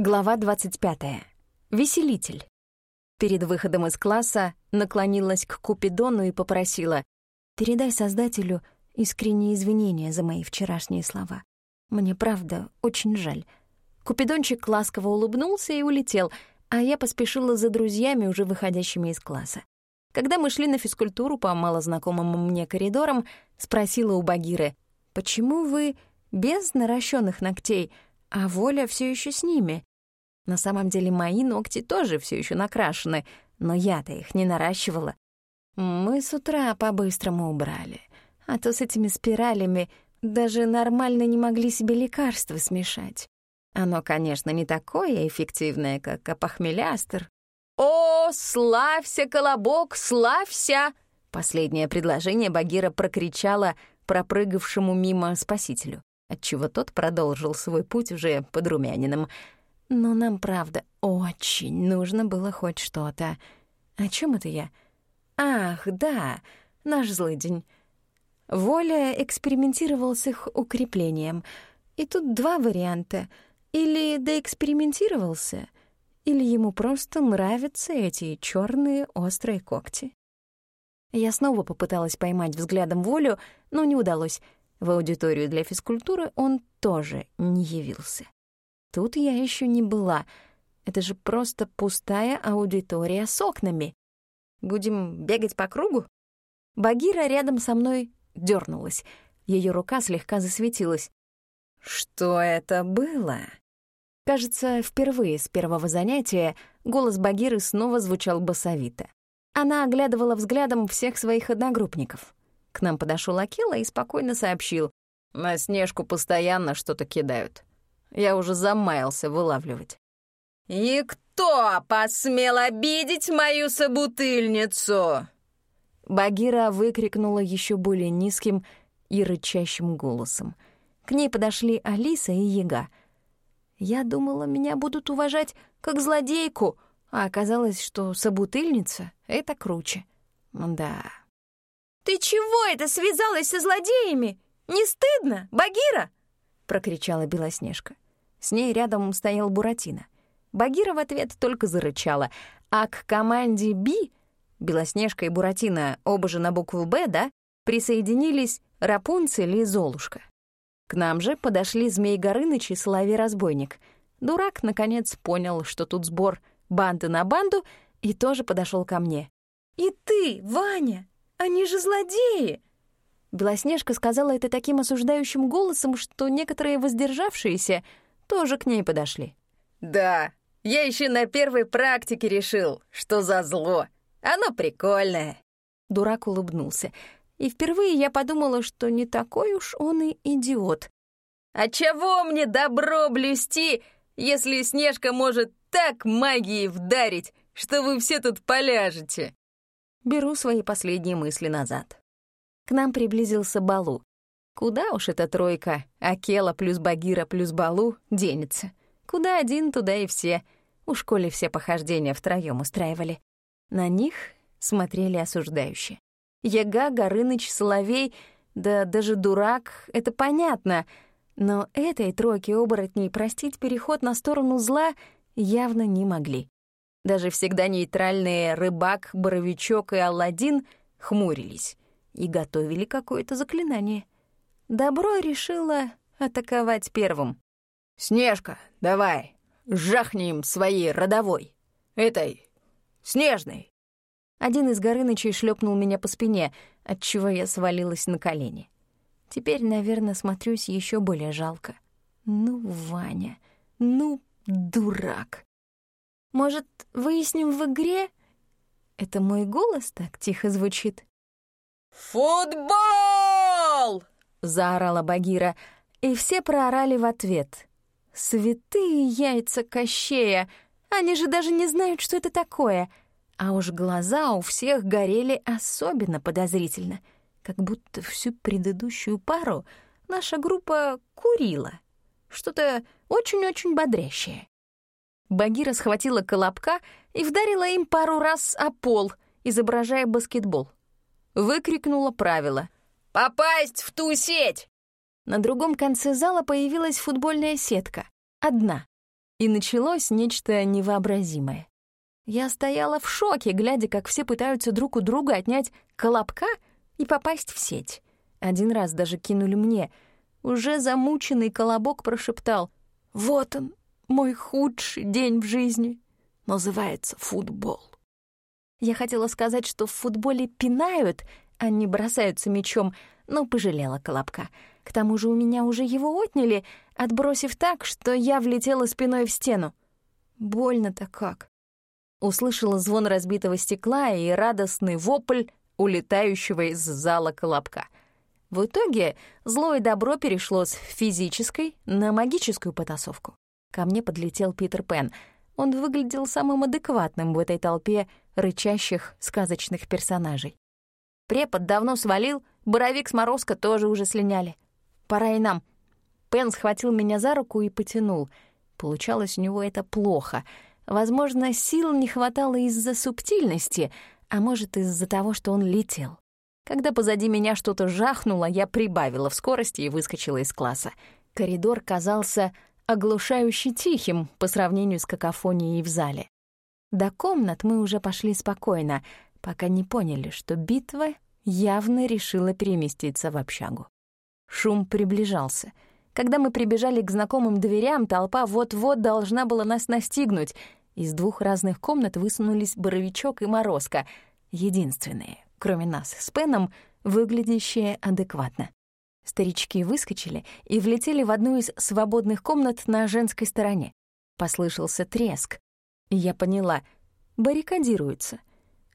Глава 25. Веселитель. Перед выходом из класса наклонилась к Купидону и попросила «Передай Создателю искренние извинения за мои вчерашние слова. Мне, правда, очень жаль». Купидончик ласково улыбнулся и улетел, а я поспешила за друзьями, уже выходящими из класса. Когда мы шли на физкультуру по малознакомым мне коридорам, спросила у Багиры, «Почему вы без наращенных ногтей, а Воля все еще с ними?» На самом деле мои ногти тоже все еще накрашены, но я-то их не наращивала. Мы с утра по-быстрому убрали, а то с этими спиралями даже нормально не могли себе лекарства смешать. Оно, конечно, не такое эффективное, как опохмелястер. «О, славься, колобок, славься!» Последнее предложение Багира прокричала пропрыгавшему мимо спасителю, отчего тот продолжил свой путь уже под румянином — но нам, правда, очень нужно было хоть что-то. О чем это я? Ах, да, наш злый день. Воля экспериментировал с их укреплением. И тут два варианта. Или доэкспериментировался, или ему просто нравятся эти черные острые когти. Я снова попыталась поймать взглядом Волю, но не удалось. В аудиторию для физкультуры он тоже не явился. Тут я еще не была. Это же просто пустая аудитория с окнами. Будем бегать по кругу? Багира рядом со мной дернулась. Ее рука слегка засветилась. Что это было? Кажется, впервые с первого занятия голос Багиры снова звучал басовито. Она оглядывала взглядом всех своих одногруппников. К нам подошел Акела и спокойно сообщил. «На Снежку постоянно что-то кидают. Я уже замаялся вылавливать. «И кто посмел обидеть мою собутыльницу?» Багира выкрикнула еще более низким и рычащим голосом. К ней подошли Алиса и Яга. Я думала, меня будут уважать как злодейку, а оказалось, что собутыльница — это круче. Да. «Ты чего это связалась со злодеями? Не стыдно, Багира?» прокричала Белоснежка. С ней рядом стоял Буратино. Багира в ответ только зарычала, а к команде «Би» Белоснежка и Буратино, оба же на букву «Б», да, присоединились Рапунцель и Золушка. К нам же подошли Змей Горыныч и Соловей-разбойник. Дурак, наконец, понял, что тут сбор банды на банду, и тоже подошел ко мне. «И ты, Ваня, они же злодеи!» Белоснежка сказала это таким осуждающим голосом, что некоторые воздержавшиеся тоже к ней подошли. «Да, я еще на первой практике решил, что за зло. Оно прикольное». Дурак улыбнулся. И впервые я подумала, что не такой уж он и идиот. «А чего мне добро блюсти, если Снежка может так магией вдарить, что вы все тут поляжете?» Беру свои последние мысли назад. К нам приблизился Балу. Куда уж эта тройка, Акела плюс Багира плюс Балу, денется? Куда один, туда и все. У школе все похождения втроём устраивали. На них смотрели осуждающе. Яга, Горыныч, Соловей, да даже дурак — это понятно. Но этой тройке оборотней простить переход на сторону зла явно не могли. Даже всегда нейтральные рыбак, боровичок и Алладин хмурились и готовили какое-то заклинание. Добро решила атаковать первым. «Снежка, давай, жахни им своей родовой, этой, снежной!» Один из Горынычей шлепнул меня по спине, отчего я свалилась на колени. Теперь, наверное, смотрюсь еще более жалко. Ну, Ваня, ну, дурак. Может, выясним в игре? Это мой голос так тихо звучит? «Футбол!» — заорала Багира, и все проорали в ответ. «Святые яйца Кощея! Они же даже не знают, что это такое!» А уж глаза у всех горели особенно подозрительно, как будто всю предыдущую пару наша группа курила. Что-то очень-очень бодрящее. Багира схватила колобка и вдарила им пару раз о пол, изображая баскетбол выкрикнула правило. «Попасть в ту сеть!» На другом конце зала появилась футбольная сетка. Одна. И началось нечто невообразимое. Я стояла в шоке, глядя, как все пытаются друг у друга отнять колобка и попасть в сеть. Один раз даже кинули мне. Уже замученный колобок прошептал «Вот он, мой худший день в жизни. Называется футбол». Я хотела сказать, что в футболе пинают, не бросаются мячом, но пожалела колобка. К тому же у меня уже его отняли, отбросив так, что я влетела спиной в стену. Больно-то как услышала звон разбитого стекла и радостный вопль улетающего из зала колобка. В итоге зло и добро перешло с физической на магическую потасовку. Ко мне подлетел Питер Пен. Он выглядел самым адекватным в этой толпе рычащих сказочных персонажей. Препод давно свалил, Боровик с Морозко тоже уже слиняли. Пора и нам. Пен схватил меня за руку и потянул. Получалось у него это плохо — Возможно, сил не хватало из-за субтильности, а может, из-за того, что он летел. Когда позади меня что-то жахнуло, я прибавила в скорости и выскочила из класса. Коридор казался оглушающе тихим по сравнению с какофонией в зале. До комнат мы уже пошли спокойно, пока не поняли, что битва явно решила переместиться в общагу. Шум приближался. Когда мы прибежали к знакомым дверям, толпа вот-вот должна была нас настигнуть — из двух разных комнат высунулись Боровичок и Морозко, единственные, кроме нас с Пеном, выглядящие адекватно. Старички выскочили и влетели в одну из свободных комнат на женской стороне. Послышался треск, я поняла — баррикадируются.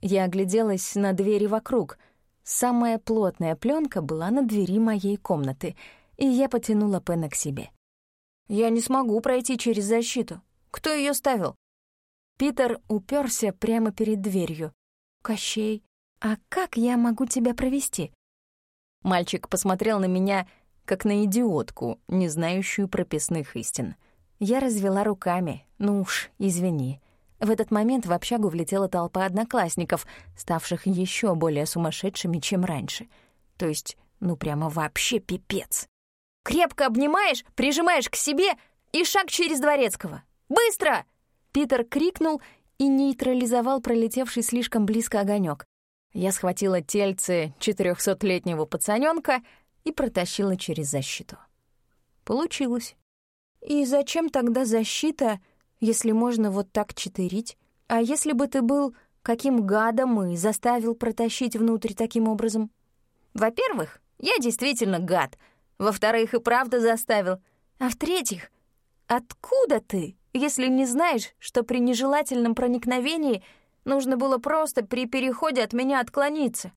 Я огляделась на двери вокруг. Самая плотная пленка была на двери моей комнаты, и я потянула Пена к себе. «Я не смогу пройти через защиту. Кто ее ставил?» Питер уперся прямо перед дверью. «Кощей, а как я могу тебя провести?» Мальчик посмотрел на меня, как на идиотку, не знающую прописных истин. Я развела руками. «Ну уж, извини». В этот момент в общагу влетела толпа одноклассников, ставших еще более сумасшедшими, чем раньше. То есть, ну прямо вообще пипец. «Крепко обнимаешь, прижимаешь к себе и шаг через Дворецкого. Быстро!» Питер крикнул и нейтрализовал пролетевший слишком близко огонек. Я схватила тельце четырехсотлетнего пацаненка и протащила через защиту. Получилось. И зачем тогда защита, если можно вот так читерить? А если бы ты был каким гадом и заставил протащить внутрь таким образом? Во-первых, я действительно гад. Во-вторых, и правда заставил. А в-третьих, откуда ты? если не знаешь, что при нежелательном проникновении нужно было просто при переходе от меня отклониться?»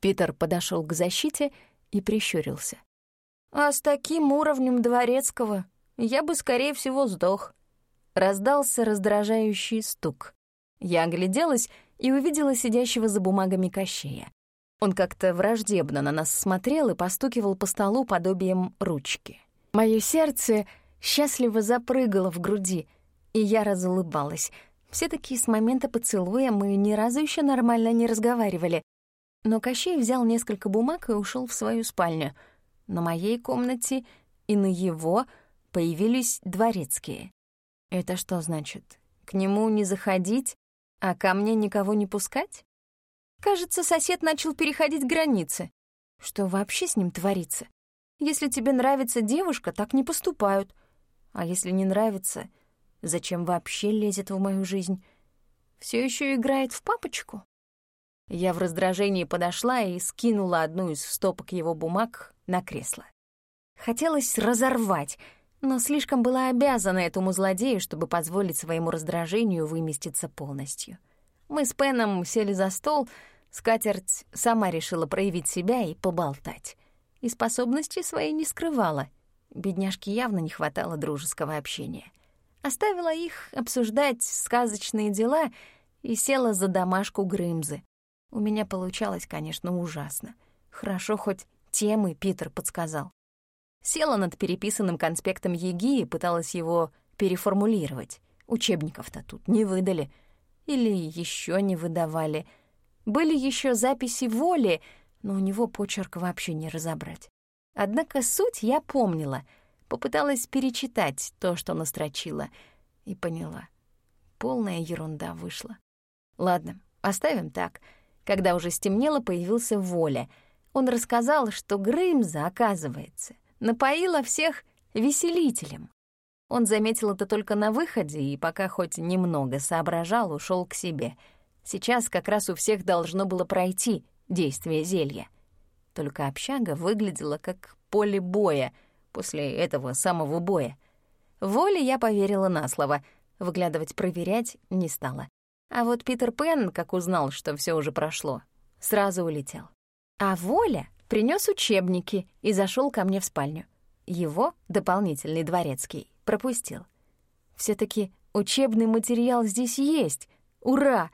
Питер подошел к защите и прищурился. «А с таким уровнем дворецкого я бы, скорее всего, сдох». Раздался раздражающий стук. Я огляделась и увидела сидящего за бумагами Кощея. Он как-то враждебно на нас смотрел и постукивал по столу подобием ручки. Моё сердце счастливо запрыгала в груди, и я разулыбалась. все таки с момента поцелуя мы ни разу еще нормально не разговаривали. Но Кощей взял несколько бумаг и ушел в свою спальню. На моей комнате и на его появились дворецкие. Это что значит? К нему не заходить, а ко мне никого не пускать? Кажется, сосед начал переходить границы. Что вообще с ним творится? Если тебе нравится девушка, так не поступают — а если не нравится, зачем вообще лезет в мою жизнь? Все еще играет в папочку? Я в раздражении подошла и скинула одну из стопок его бумаг на кресло. Хотелось разорвать, но слишком была обязана этому злодею, чтобы позволить своему раздражению выместиться полностью. Мы с Пеном сели за стол, скатерть сама решила проявить себя и поболтать. И способности свои не скрывала — Бедняжке явно не хватало дружеского общения. Оставила их обсуждать сказочные дела и села за домашку Грымзы. У меня получалось, конечно, ужасно. Хорошо, хоть темы Питер подсказал. Села над переписанным конспектом ЕГИ и пыталась его переформулировать. Учебников-то тут не выдали. Или еще не выдавали. Были еще записи воли, но у него почерк вообще не разобрать. Однако суть я помнила, попыталась перечитать то, что настрочила. И поняла. Полная ерунда вышла. Ладно, оставим так. Когда уже стемнело, появился Воля. Он рассказал, что Грымза, оказывается, напоила всех веселителем. Он заметил это только на выходе и пока хоть немного соображал, ушел к себе. Сейчас как раз у всех должно было пройти действие зелья. Только общага выглядела как поле боя после этого самого боя. Воле я поверила на слово, выглядывать проверять не стала. А вот Питер Пен, как узнал, что все уже прошло, сразу улетел. А Воля принес учебники и зашел ко мне в спальню. Его, дополнительный дворецкий, пропустил. все таки учебный материал здесь есть. Ура!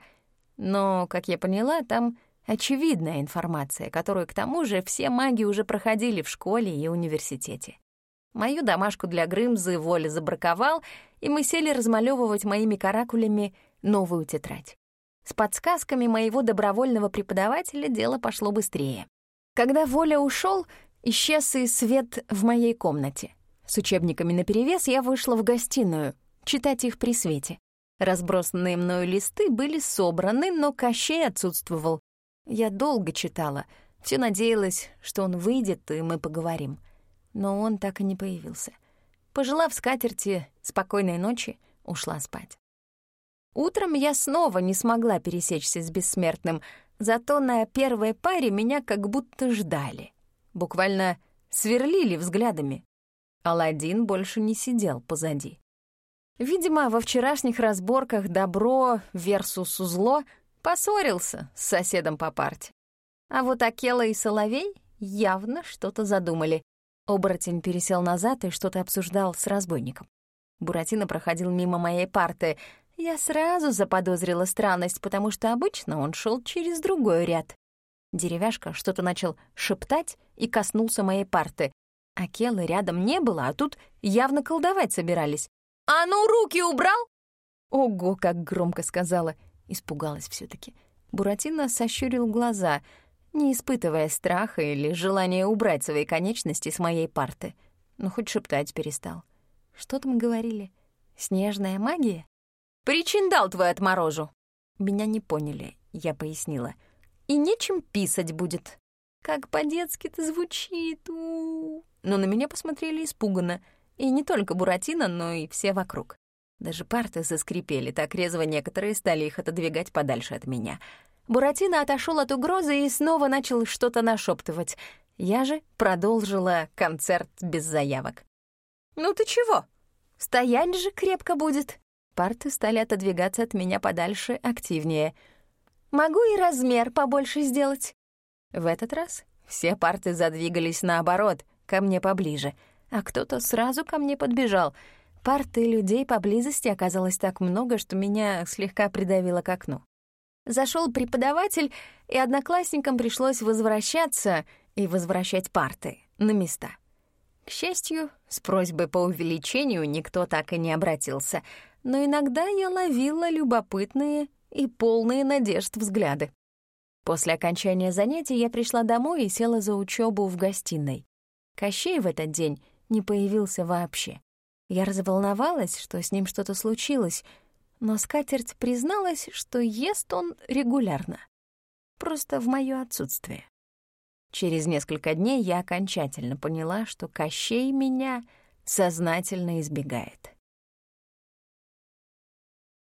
Но, как я поняла, там очевидная информация, которую, к тому же, все маги уже проходили в школе и университете. Мою домашку для Грымзы Воля забраковал, и мы сели размалевывать моими каракулями новую тетрадь. С подсказками моего добровольного преподавателя дело пошло быстрее. Когда Воля ушел, исчез и свет в моей комнате. С учебниками наперевес я вышла в гостиную, читать их при свете. Разбросанные мною листы были собраны, но Кощей отсутствовал. Я долго читала, все надеялась, что он выйдет, и мы поговорим. Но он так и не появился. Пожелав скатерти спокойной ночи, ушла спать. Утром я снова не смогла пересечься с бессмертным, зато на первой паре меня как будто ждали. Буквально сверлили взглядами. Аладдин больше не сидел позади. Видимо, во вчерашних разборках добро versus зло поссорился с соседом по парте. А вот Акела и Соловей явно что-то задумали. Оборотень пересел назад и что-то обсуждал с разбойником. Буратино проходил мимо моей парты. Я сразу заподозрила странность, потому что обычно он шел через другой ряд. Деревяшка что-то начал шептать и коснулся моей парты. А Келы рядом не было, а тут явно колдовать собирались. «А ну, руки убрал!» Ого, как громко сказала. Испугалась все таки Буратино сощурил глаза, не испытывая страха или желания убрать свои конечности с моей парты. Но хоть шептать перестал. Что там говорили? Снежная магия? Причин дал твой отморожу. Меня не поняли, я пояснила. И нечем писать будет. Как по-детски-то звучит. У -у -у. Но на меня посмотрели испуганно. И не только Буратино, но и все вокруг. Даже парты заскрипели, так резво некоторые стали их отодвигать подальше от меня. Буратино отошел от угрозы и снова начал что-то нашептывать. Я же продолжила концерт без заявок. «Ну ты чего? Стоять же крепко будет!» Парты стали отодвигаться от меня подальше активнее. «Могу и размер побольше сделать». В этот раз все парты задвигались наоборот, ко мне поближе, а кто-то сразу ко мне подбежал. Парты людей поблизости оказалось так много, что меня слегка придавило к окну. Зашел преподаватель, и одноклассникам пришлось возвращаться и возвращать парты на места. К счастью, с просьбой по увеличению никто так и не обратился, но иногда я ловила любопытные и полные надежд взгляды. После окончания занятий я пришла домой и села за учебу в гостиной. Кощей в этот день не появился вообще. Я разволновалась, что с ним что-то случилось, но скатерть призналась, что ест он регулярно. Просто в моё отсутствие. Через несколько дней я окончательно поняла, что Кощей меня сознательно избегает.